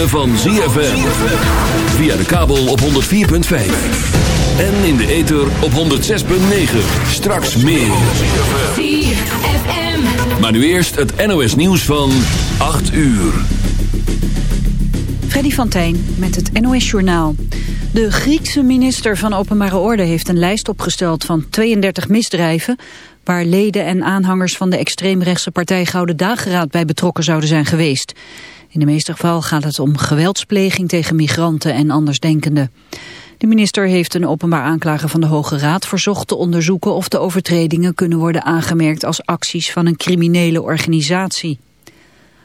ritme van ZFM. Via de kabel op 104.5. En in de ether op 106.9. Straks meer. ZFM. Maar nu eerst het NOS nieuws van 8 uur. Freddy van Tijn met het NOS Journaal. De Griekse minister van Openbare Orde heeft een lijst opgesteld van 32 misdrijven waar leden en aanhangers van de extreemrechtse partij Gouden Dageraad bij betrokken zouden zijn geweest. In de meeste geval gaat het om geweldspleging tegen migranten en andersdenkenden. De minister heeft een openbaar aanklager van de Hoge Raad verzocht te onderzoeken of de overtredingen kunnen worden aangemerkt als acties van een criminele organisatie.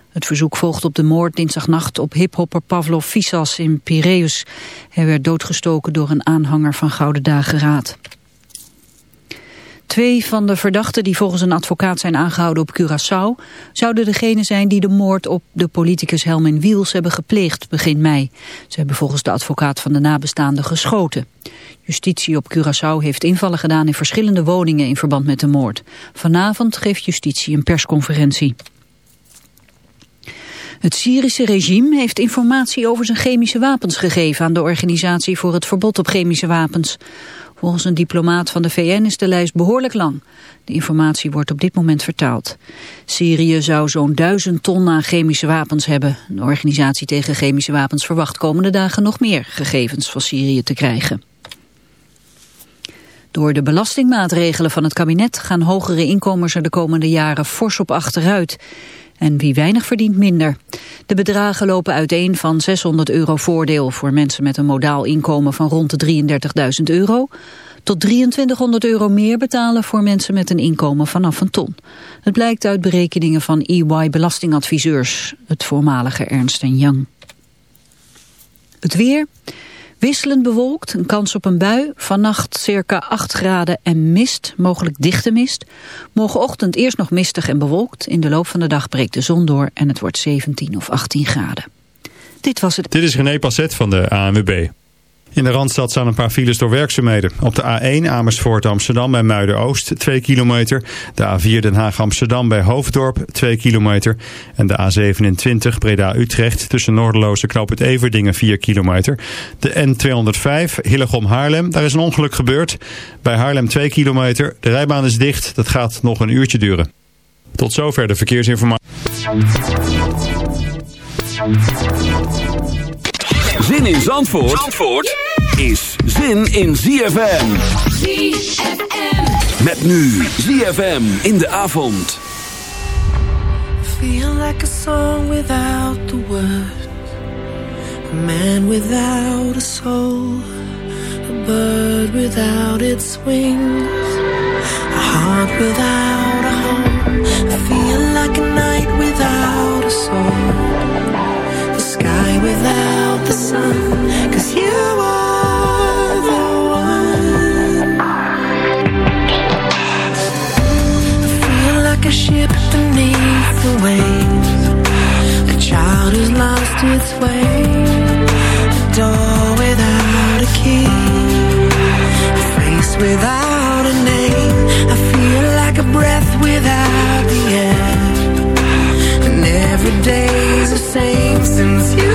Het verzoek volgt op de moord dinsdagnacht op hiphopper Pavlo Fisas in Piraeus. Hij werd doodgestoken door een aanhanger van Gouden Dageraad. Twee van de verdachten die volgens een advocaat zijn aangehouden op Curaçao... zouden degene zijn die de moord op de politicus Helmin Wiels hebben gepleegd begin mei. Ze hebben volgens de advocaat van de nabestaanden geschoten. Justitie op Curaçao heeft invallen gedaan in verschillende woningen in verband met de moord. Vanavond geeft justitie een persconferentie. Het Syrische regime heeft informatie over zijn chemische wapens gegeven aan de Organisatie voor het Verbod op Chemische Wapens. Volgens een diplomaat van de VN is de lijst behoorlijk lang. De informatie wordt op dit moment vertaald. Syrië zou zo'n duizend ton aan chemische wapens hebben. De organisatie tegen chemische wapens verwacht komende dagen nog meer gegevens van Syrië te krijgen. Door de belastingmaatregelen van het kabinet gaan hogere inkomens er de komende jaren fors op achteruit. En wie weinig verdient minder. De bedragen lopen uiteen van 600 euro voordeel voor mensen met een modaal inkomen van rond de 33.000 euro tot 2300 euro meer betalen voor mensen met een inkomen vanaf een ton. Het blijkt uit berekeningen van EY Belastingadviseurs, het voormalige Ernst Young. Het weer... Wisselend bewolkt, een kans op een bui. Vannacht circa 8 graden en mist, mogelijk dichte mist. Morgenochtend eerst nog mistig en bewolkt. In de loop van de dag breekt de zon door en het wordt 17 of 18 graden. Dit was het. Dit is René Passet van de ANWB. In de Randstad staan een paar files door werkzaamheden. Op de A1 Amersfoort Amsterdam bij Muiden-Oost 2 kilometer. De A4 Den Haag Amsterdam bij Hoofddorp 2 kilometer. En de A27 Breda-Utrecht tussen Noorderloos het Everdingen 4 kilometer. De N205 Hillegom Haarlem, daar is een ongeluk gebeurd. Bij Haarlem 2 kilometer. De rijbaan is dicht, dat gaat nog een uurtje duren. Tot zover de verkeersinformatie. Zin in Zandvoort, Zandvoort is zin in ZFM. ZFM. Met nu ZFM in de avond. Feel like a song without the words. A man without a soul. A bird without its wings. A heart without a home. I feel like a night without a soul. sky without the door without a ship beneath the wave, a child who's lost its way, a door without a key. A face without a name. I feel like a breath without the air. And every day's the same since you've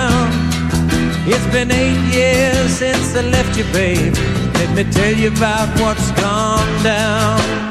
It's been eight years since I left you, babe. Let me tell you about what's gone down.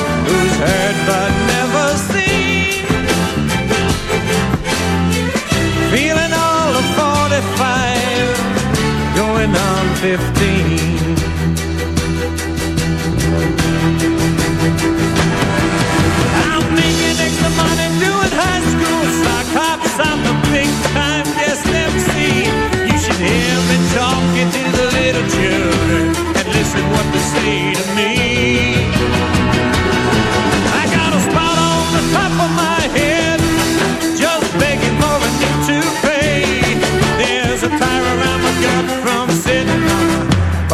15. I'm making extra money doing high school sock hops. I'm the big time guest MC. You should hear me talking to the little children and listen what they say to me.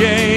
DJ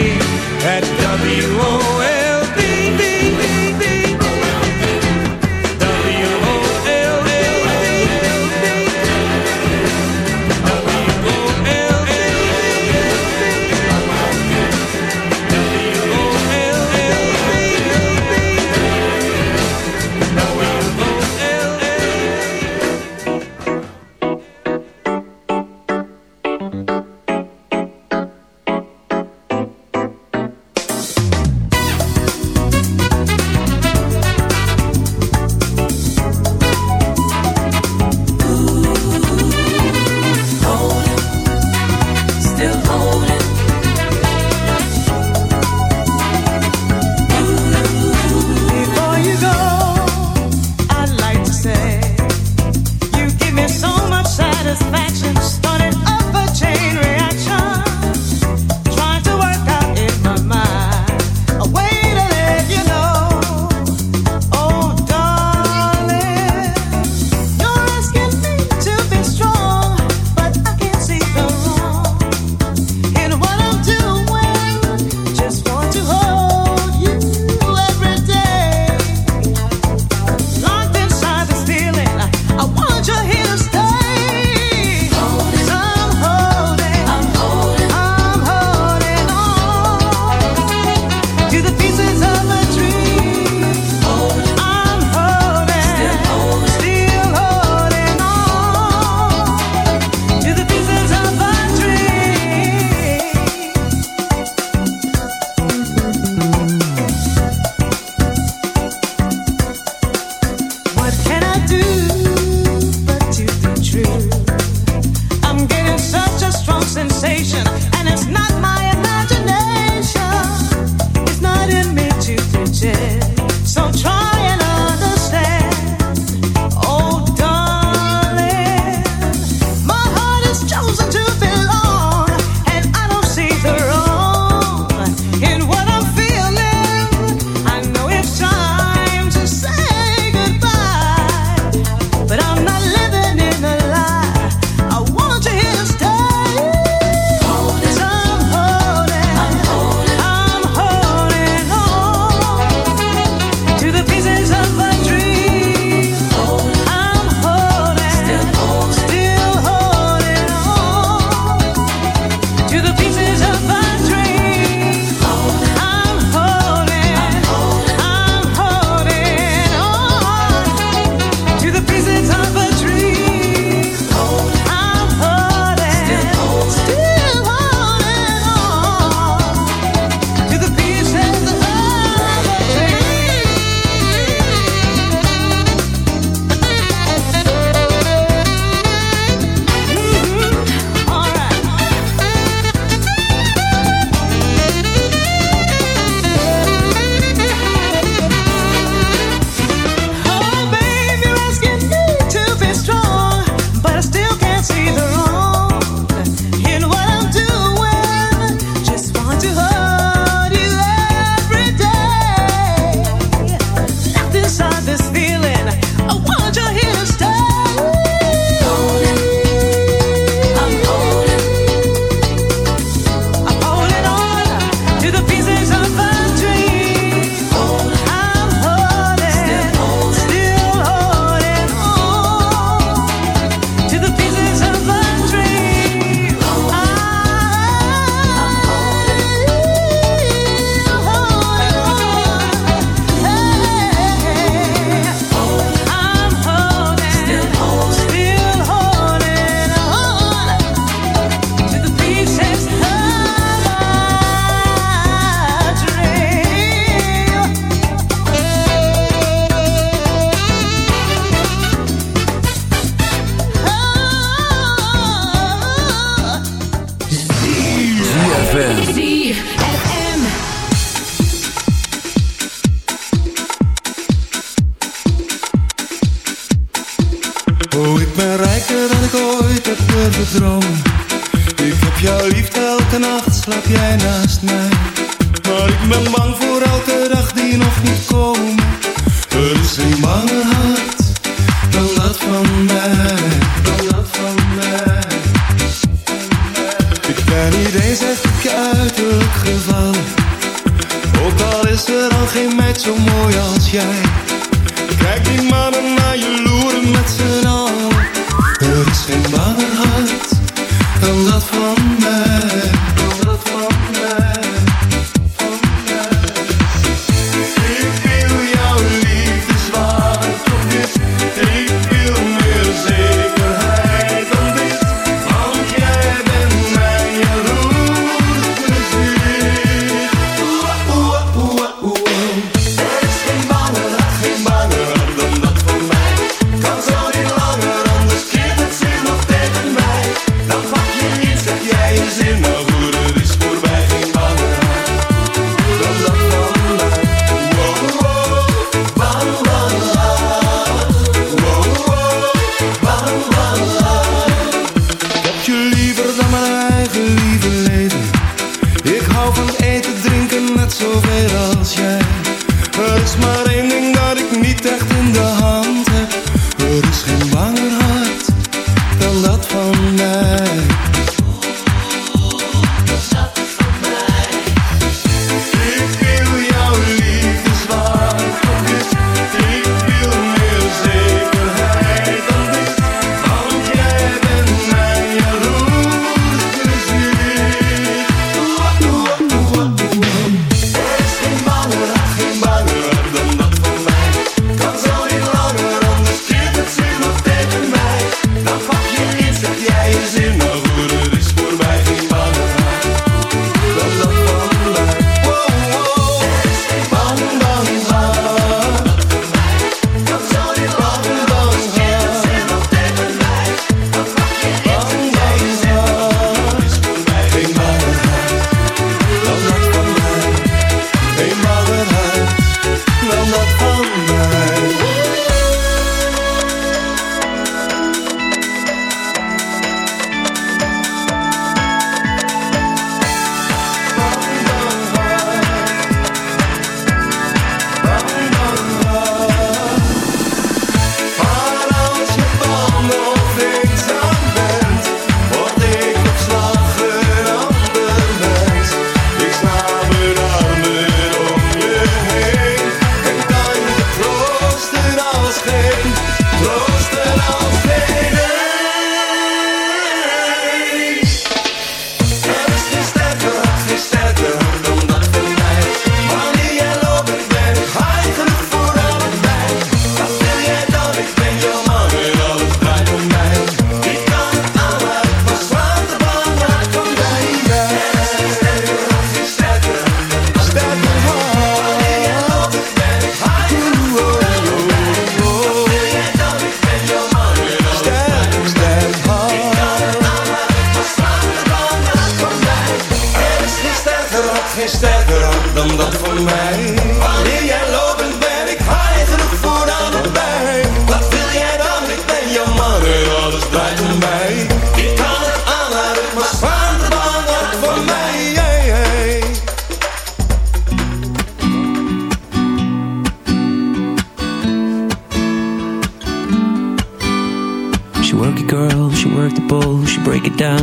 jij naast mij, maar ik ben bang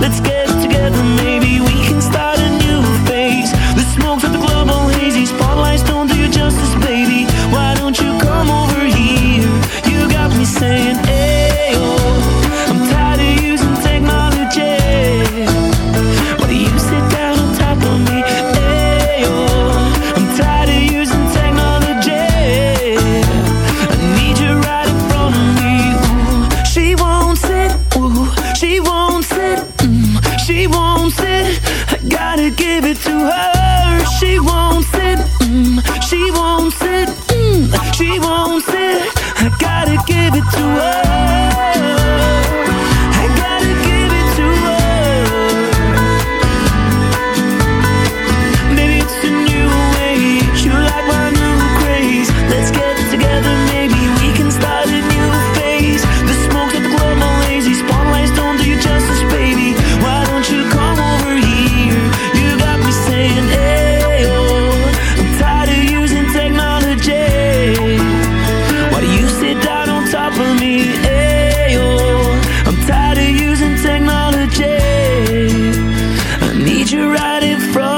Let's get together you write it from?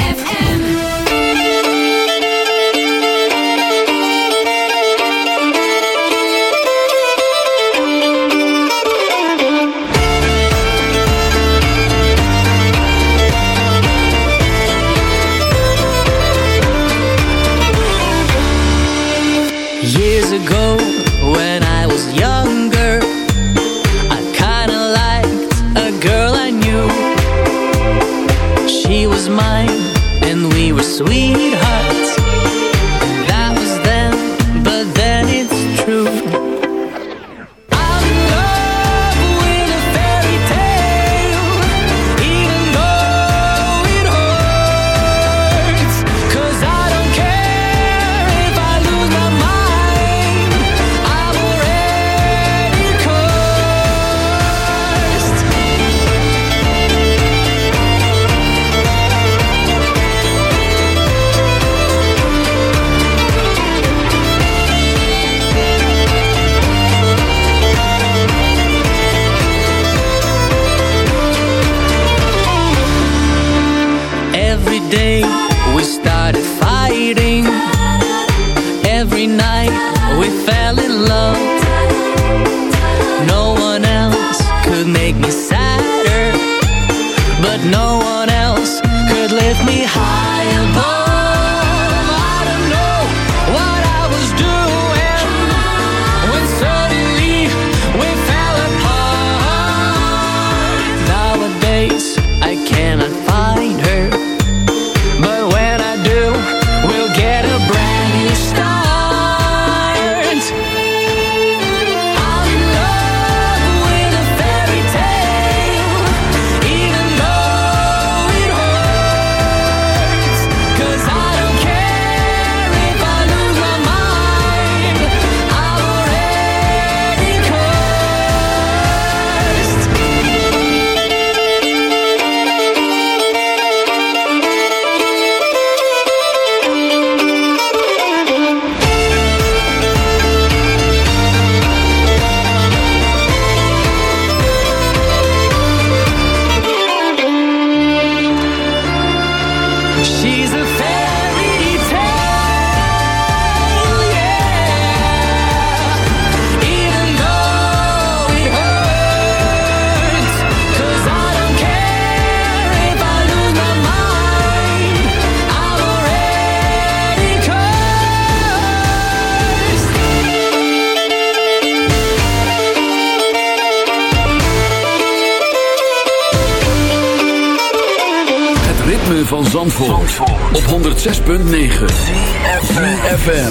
106.9 FM.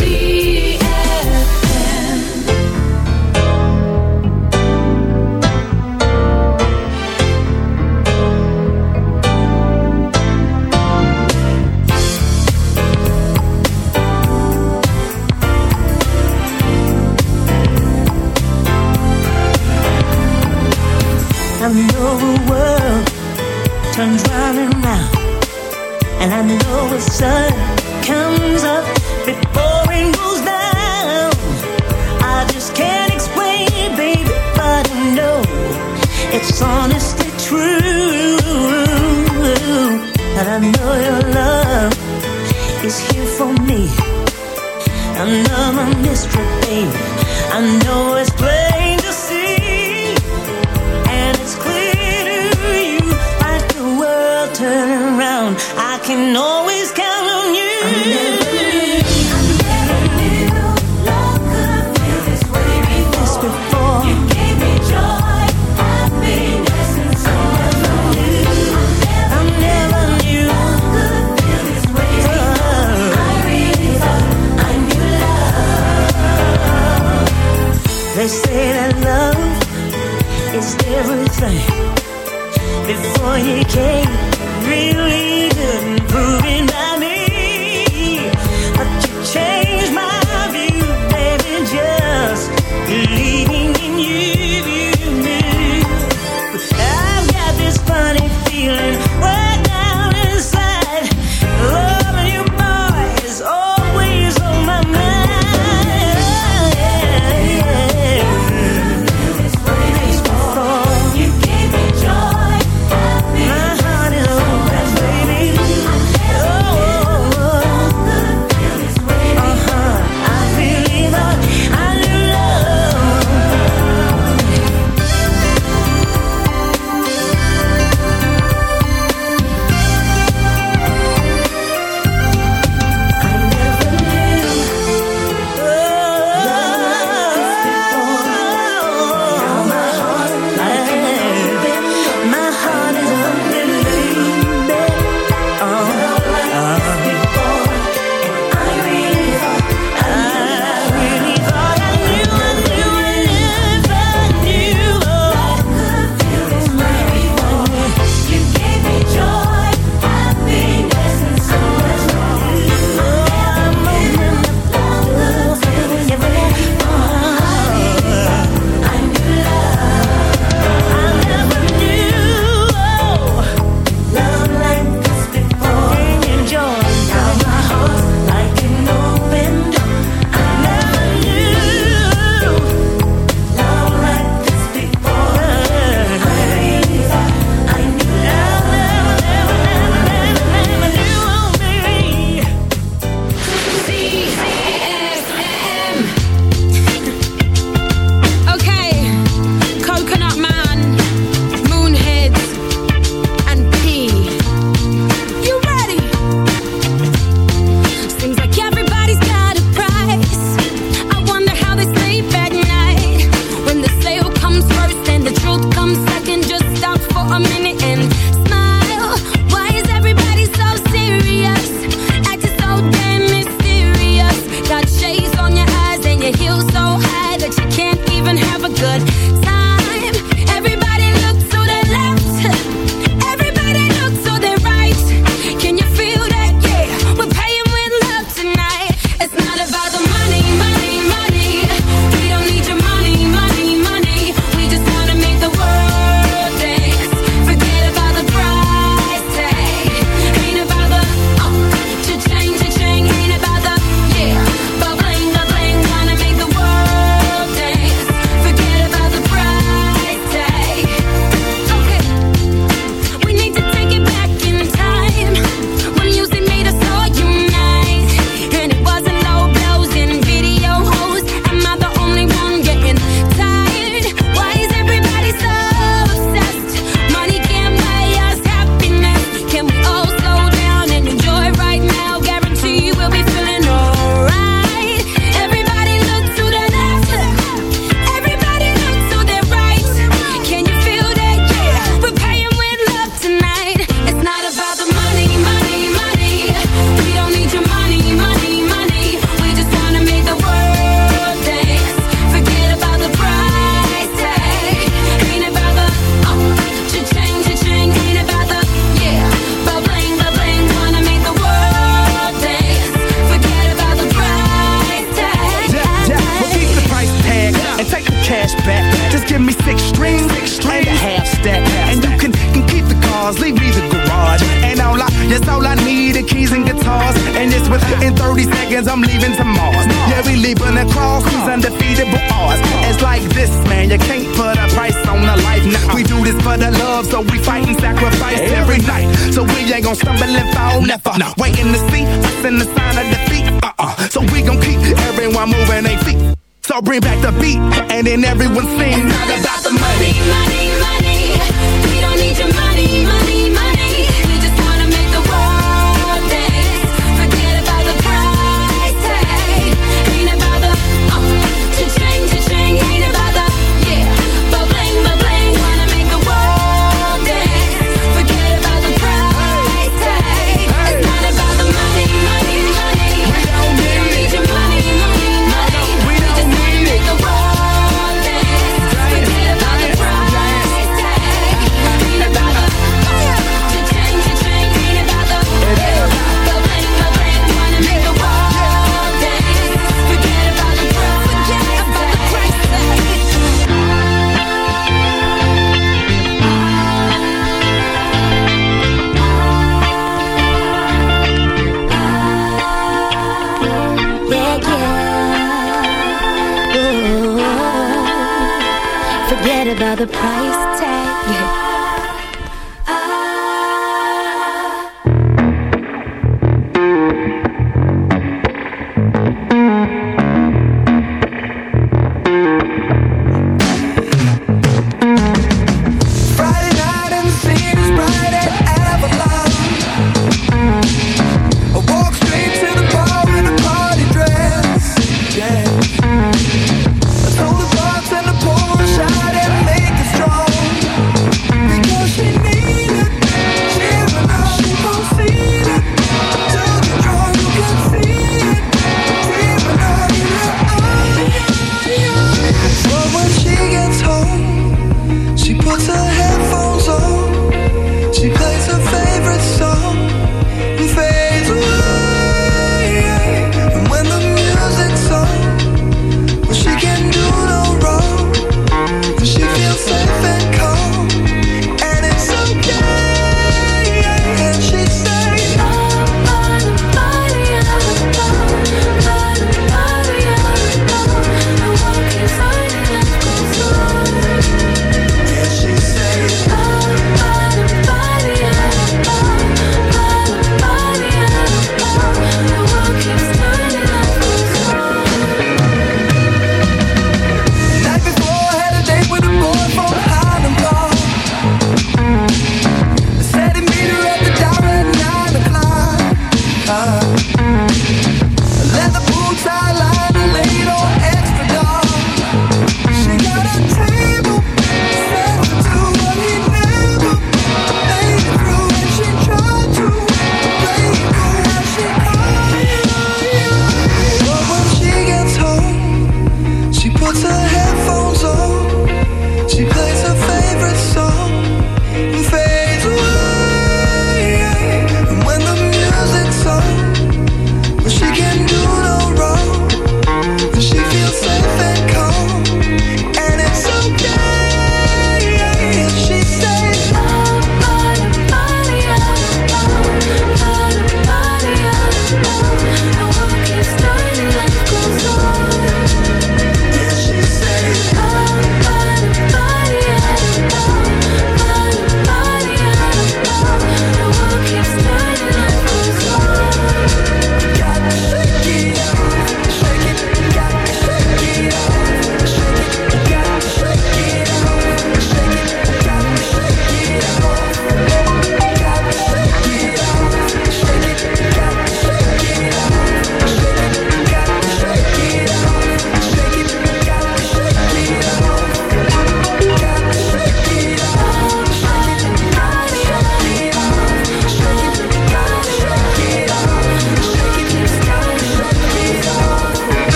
I know my mystery, babe. I know it's playing. for you can't really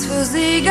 Kriegsminister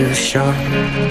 too short